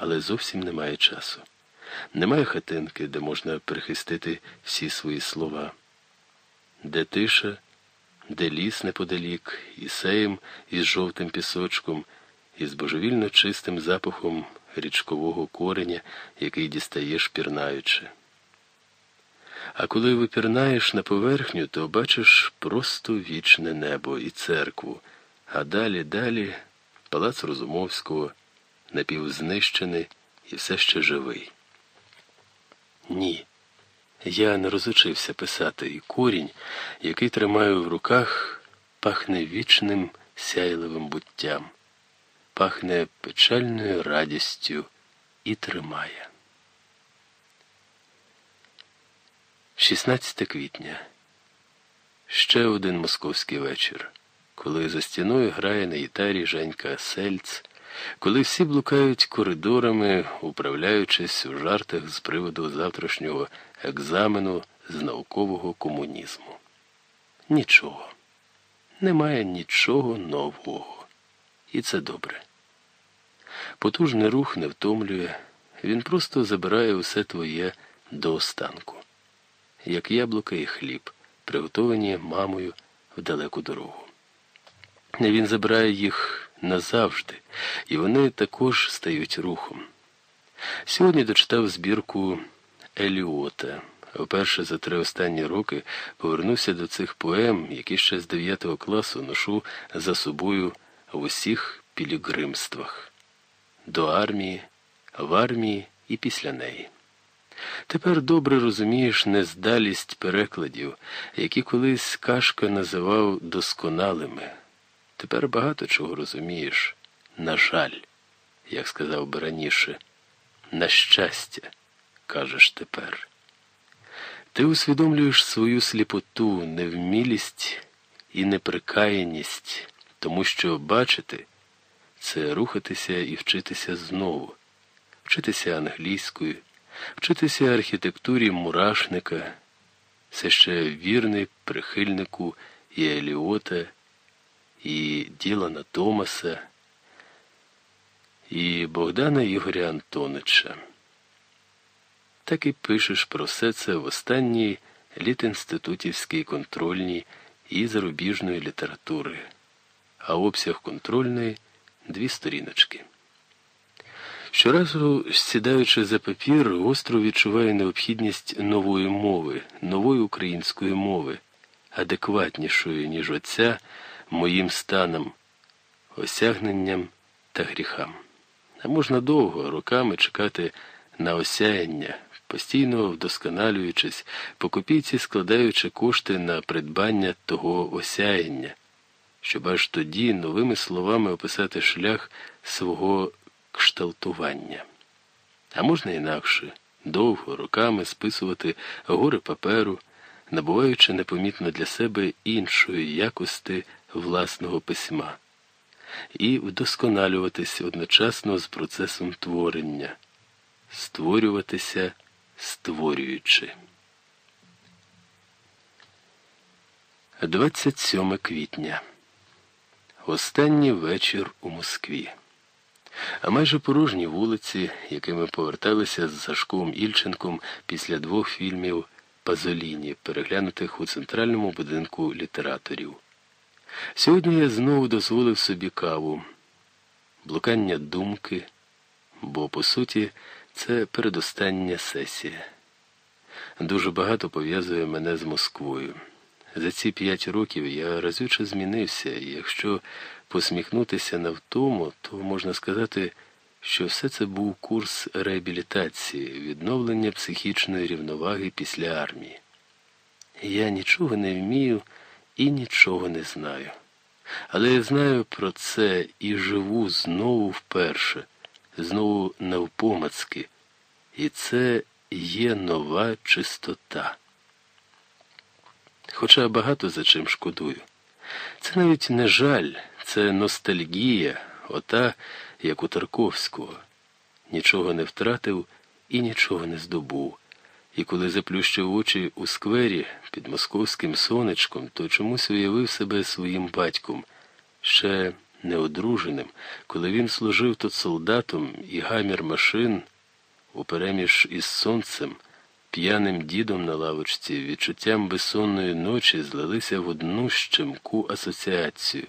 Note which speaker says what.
Speaker 1: але зовсім немає часу. Немає хатинки, де можна прихистити всі свої слова, де тиша, де ліс неподалік, і сеєм із жовтим пісочком, і з божевільно чистим запахом річкового кореня, який дістаєш пірнаючи. А коли випірнаєш на поверхню, то бачиш просто вічне небо і церкву, а далі, далі палац Розумовського, напівзнищений і все ще живий. Ні. Я не розучився писати, і корінь, який тримаю в руках, пахне вічним сяйливим буттям, пахне печальною радістю і тримає. 16 квітня. Ще один московський вечір, коли за стіною грає на гітарі Женька Сельц, коли всі блукають коридорами, управляючись у жартах з приводу завтрашнього екзамену з наукового комунізму. Нічого. Немає нічого нового. І це добре. Потужний рух не втомлює, він просто забирає усе твоє до останку як яблука і хліб, приготовані мамою в далеку дорогу. Він забирає їх назавжди, і вони також стають рухом. Сьогодні дочитав збірку Еліота. Вперше за три останні роки повернувся до цих поем, які ще з 9 класу ношу за собою в усіх пілігримствах, до армії, в армії і після неї. Тепер добре розумієш нездалість перекладів, які колись Кашка називав досконалими. Тепер багато чого розумієш. На жаль, як сказав би раніше, на щастя, кажеш тепер. Ти усвідомлюєш свою сліпоту, невмілість і неприкаяність, тому що бачити це рухатися і вчитися знову, вчитися англійською вчитися архітектурі мурашника, це ще вірний прихильнику і Еліота, і Ділана Томаса, і Богдана Ігоря Антонича. Так і пишеш про все це в останній літінститутівській контрольній і зарубіжної літератури, а обсяг контрольної дві сторіночки. Щоразу, сідаючи за папір, гостро відчуває необхідність нової мови, нової української мови, адекватнішої, ніж оця моїм станом, осягненням та гріхам. А можна довго, роками чекати на осяяння, постійно вдосконалюючись, по копійці складаючи кошти на придбання того осяяння, щоб аж тоді новими словами описати шлях свого кшталтування. А можна інакше, довго, роками списувати гори паперу, набуваючи непомітно для себе іншої якості власного письма, і вдосконалюватися одночасно з процесом творення, створюватися, створюючи. 27 квітня. Останній вечір у Москві а майже порожні вулиці, якими поверталися з Сашком Ільченком після двох фільмів Пазоліні, переглянутих у центральному будинку літераторів. Сьогодні я знову дозволив собі каву, блукання думки, бо, по суті, це передостання сесія. Дуже багато пов'язує мене з Москвою. За ці п'ять років я разюче змінився, і якщо посміхнутися на втому, то можна сказати, що все це був курс реабілітації, відновлення психічної рівноваги після армії. Я нічого не вмію і нічого не знаю. Але я знаю про це і живу знову вперше, знову навпомацки, і це є нова чистота. Хоча багато за чим шкодую. Це навіть не жаль, це ностальгія, ота, як у Тарковського. Нічого не втратив і нічого не здобув. І коли заплющив очі у сквері під московським сонечком, то чомусь уявив себе своїм батьком, ще неодруженим, коли він служив тут солдатом і гамір машин упереміж із сонцем, п'яним дідом на лавочці, відчуттям безсонної ночі злилися в одну щемку асоціацію.